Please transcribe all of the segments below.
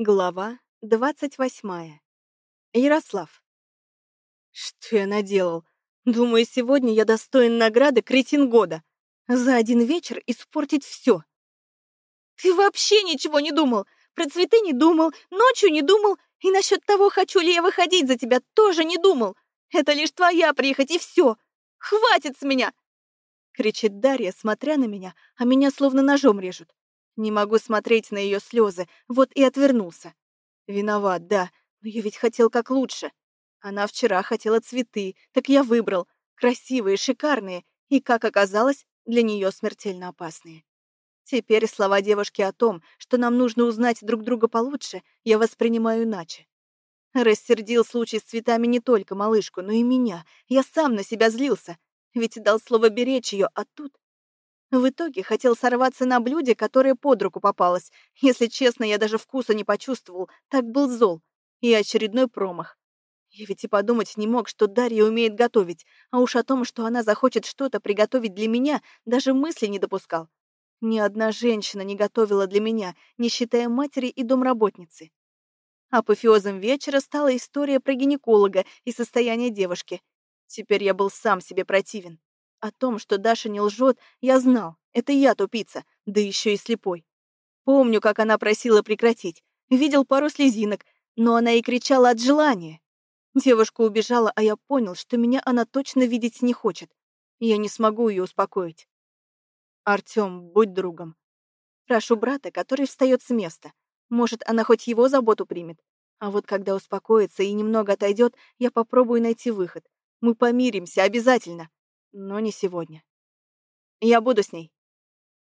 Глава двадцать восьмая. Ярослав. Что я наделал? Думаю, сегодня я достоин награды «Кретин года». За один вечер испортить все. Ты вообще ничего не думал. Про цветы не думал, ночью не думал, и насчет того, хочу ли я выходить за тебя, тоже не думал. Это лишь твоя прихоть, и все. Хватит с меня! Кричит Дарья, смотря на меня, а меня словно ножом режут. Не могу смотреть на ее слезы, вот и отвернулся. Виноват, да, но я ведь хотел как лучше. Она вчера хотела цветы, так я выбрал. Красивые, шикарные и, как оказалось, для нее смертельно опасные. Теперь слова девушки о том, что нам нужно узнать друг друга получше, я воспринимаю иначе. Рассердил случай с цветами не только малышку, но и меня. Я сам на себя злился, ведь дал слово беречь ее, а тут в итоге хотел сорваться на блюде, которое под руку попалось. Если честно, я даже вкуса не почувствовал, так был зол. И очередной промах. Я ведь и подумать не мог, что Дарья умеет готовить, а уж о том, что она захочет что-то приготовить для меня, даже мысли не допускал. Ни одна женщина не готовила для меня, не считая матери и домработницы. Апофеозом вечера стала история про гинеколога и состояние девушки. Теперь я был сам себе противен. О том, что Даша не лжет, я знал. Это я тупица, да еще и слепой. Помню, как она просила прекратить. Видел пару слезинок, но она и кричала от желания. Девушка убежала, а я понял, что меня она точно видеть не хочет. Я не смогу ее успокоить. Артем, будь другом. Прошу брата, который встает с места. Может, она хоть его заботу примет. А вот когда успокоится и немного отойдет, я попробую найти выход. Мы помиримся обязательно но не сегодня. Я буду с ней.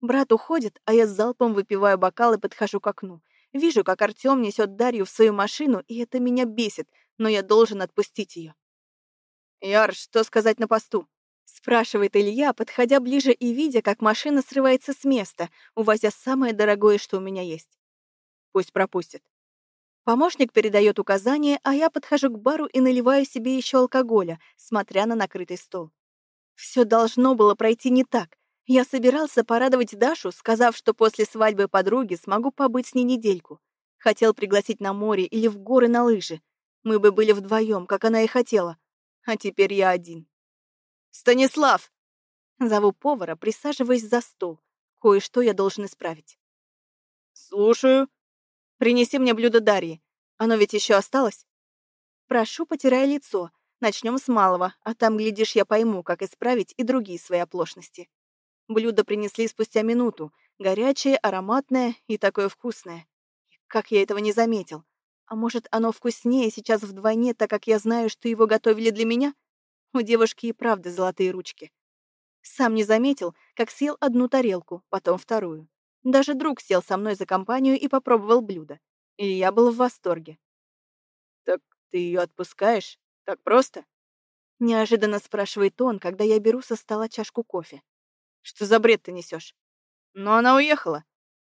Брат уходит, а я с залпом выпиваю бокал и подхожу к окну. Вижу, как Артём несет Дарью в свою машину, и это меня бесит, но я должен отпустить ее. «Яр, что сказать на посту?» Спрашивает Илья, подходя ближе и видя, как машина срывается с места, увозя самое дорогое, что у меня есть. Пусть пропустит. Помощник передает указания, а я подхожу к бару и наливаю себе еще алкоголя, смотря на накрытый стол. Все должно было пройти не так. Я собирался порадовать Дашу, сказав, что после свадьбы подруги смогу побыть с ней недельку. Хотел пригласить на море или в горы на лыжи. Мы бы были вдвоем, как она и хотела. А теперь я один. «Станислав!» Зову повара, присаживаясь за стол. Кое-что я должен исправить. «Слушаю. Принеси мне блюдо Дарьи. Оно ведь еще осталось?» Прошу, потирая лицо. Начнем с малого, а там, глядишь, я пойму, как исправить и другие свои оплошности. Блюдо принесли спустя минуту. Горячее, ароматное и такое вкусное. как я этого не заметил? А может, оно вкуснее сейчас вдвойне, так как я знаю, что его готовили для меня? У девушки и правда золотые ручки. Сам не заметил, как съел одну тарелку, потом вторую. Даже друг сел со мной за компанию и попробовал блюдо. И я был в восторге. «Так ты ее отпускаешь?» Так просто? Неожиданно спрашивает он, когда я беру со стола чашку кофе. Что за бред ты несешь? Но она уехала.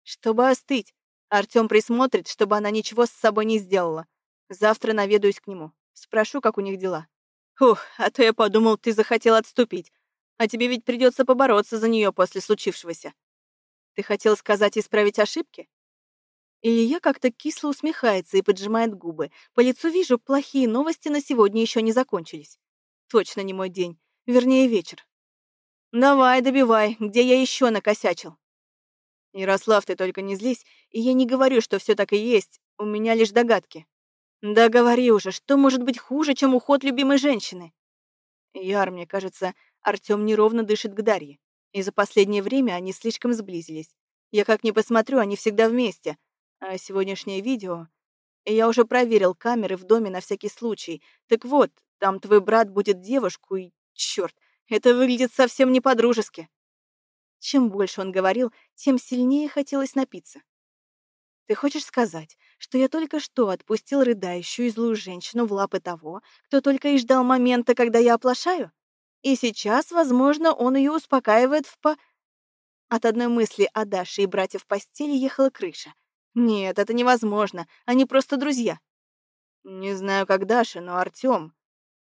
Чтобы остыть. Артем присмотрит, чтобы она ничего с собой не сделала. Завтра наведаюсь к нему. Спрошу, как у них дела. Ух, а то я подумал, ты захотел отступить. А тебе ведь придется побороться за нее после случившегося. Ты хотел сказать исправить ошибки? Илья как-то кисло усмехается и поджимает губы. По лицу вижу, плохие новости на сегодня еще не закончились. Точно не мой день. Вернее, вечер. Давай, добивай, где я еще накосячил? Ярослав, ты только не злись, и я не говорю, что все так и есть. У меня лишь догадки. Да говори уже, что может быть хуже, чем уход любимой женщины? Яр, мне кажется, Артем неровно дышит к Дарье. И за последнее время они слишком сблизились. Я как ни посмотрю, они всегда вместе, сегодняшнее видео... Я уже проверил камеры в доме на всякий случай. Так вот, там твой брат будет девушку, и... Чёрт, это выглядит совсем не по-дружески. Чем больше он говорил, тем сильнее хотелось напиться. Ты хочешь сказать, что я только что отпустил рыдающую и злую женщину в лапы того, кто только и ждал момента, когда я оплошаю? И сейчас, возможно, он ее успокаивает в по... От одной мысли о Даше и брате в постели ехала крыша. Нет, это невозможно. Они просто друзья. Не знаю, как Даша, но Артём.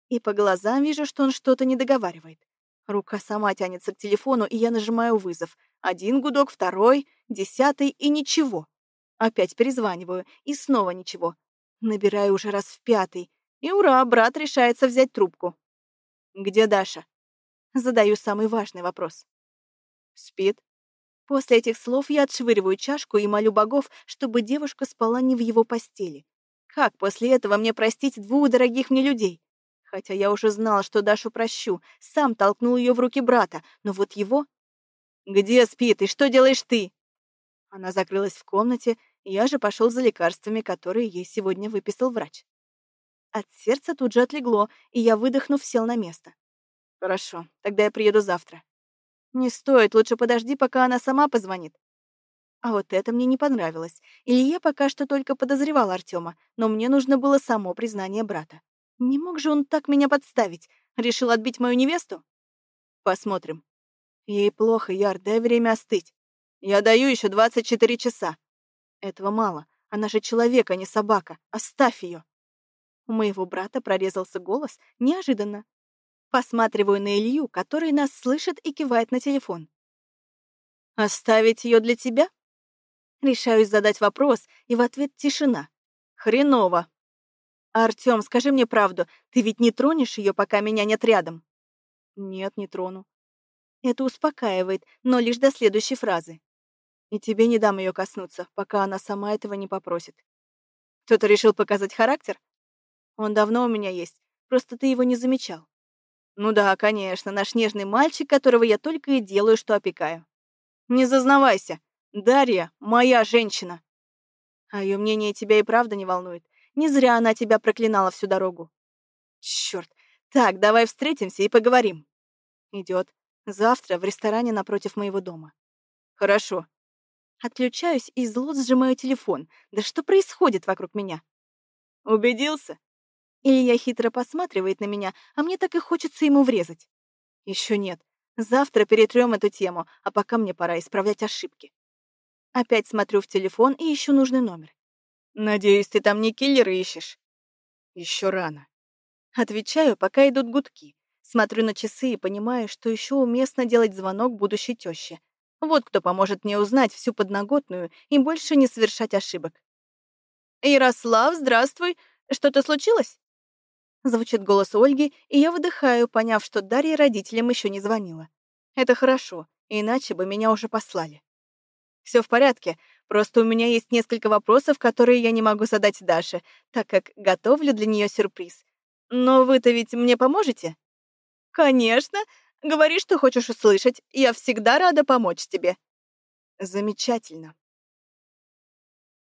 И по глазам вижу, что он что-то не договаривает. Рука сама тянется к телефону, и я нажимаю вызов. Один гудок, второй, десятый и ничего. Опять перезваниваю, и снова ничего. Набираю уже раз в пятый. И ура, брат решается взять трубку. «Где Даша?» Задаю самый важный вопрос. «Спит?» После этих слов я отшвыриваю чашку и молю богов, чтобы девушка спала не в его постели. Как после этого мне простить двух дорогих мне людей? Хотя я уже знал, что Дашу прощу, сам толкнул ее в руки брата, но вот его... «Где спит и что делаешь ты?» Она закрылась в комнате, я же пошел за лекарствами, которые ей сегодня выписал врач. От сердца тут же отлегло, и я, выдохнув, сел на место. «Хорошо, тогда я приеду завтра». «Не стоит, лучше подожди, пока она сама позвонит». А вот это мне не понравилось. Илья пока что только подозревал Артема, но мне нужно было само признание брата. Не мог же он так меня подставить? Решил отбить мою невесту? Посмотрим. Ей плохо, Яр, дай время остыть. Я даю еще 24 часа. Этого мало. Она же человек, а не собака. Оставь ее. У моего брата прорезался голос неожиданно. Посматриваю на Илью, который нас слышит и кивает на телефон. «Оставить ее для тебя?» Решаюсь задать вопрос, и в ответ тишина. «Хреново!» «Артём, скажи мне правду, ты ведь не тронешь ее, пока меня нет рядом?» «Нет, не трону». Это успокаивает, но лишь до следующей фразы. «И тебе не дам ее коснуться, пока она сама этого не попросит». «Кто-то решил показать характер?» «Он давно у меня есть, просто ты его не замечал». «Ну да, конечно, наш нежный мальчик, которого я только и делаю, что опекаю». «Не зазнавайся, Дарья — моя женщина». «А ее мнение тебя и правда не волнует. Не зря она тебя проклинала всю дорогу. Черт. Так, давай встретимся и поговорим. Идет. Завтра в ресторане напротив моего дома. Хорошо. Отключаюсь и зло сжимаю телефон. Да что происходит вокруг меня? Убедился? Или я хитро посматривает на меня, а мне так и хочется ему врезать. Еще нет. Завтра перетрем эту тему, а пока мне пора исправлять ошибки. Опять смотрю в телефон и ищу нужный номер. «Надеюсь, ты там не киллера ищешь?» «Еще рано». Отвечаю, пока идут гудки. Смотрю на часы и понимаю, что еще уместно делать звонок будущей тёще. Вот кто поможет мне узнать всю подноготную и больше не совершать ошибок. «Ярослав, здравствуй! Что-то случилось?» Звучит голос Ольги, и я выдыхаю, поняв, что Дарья родителям еще не звонила. Это хорошо, иначе бы меня уже послали. Все в порядке, Просто у меня есть несколько вопросов, которые я не могу задать Даше, так как готовлю для нее сюрприз. Но вы-то ведь мне поможете? Конечно. Говори, что хочешь услышать. Я всегда рада помочь тебе. Замечательно.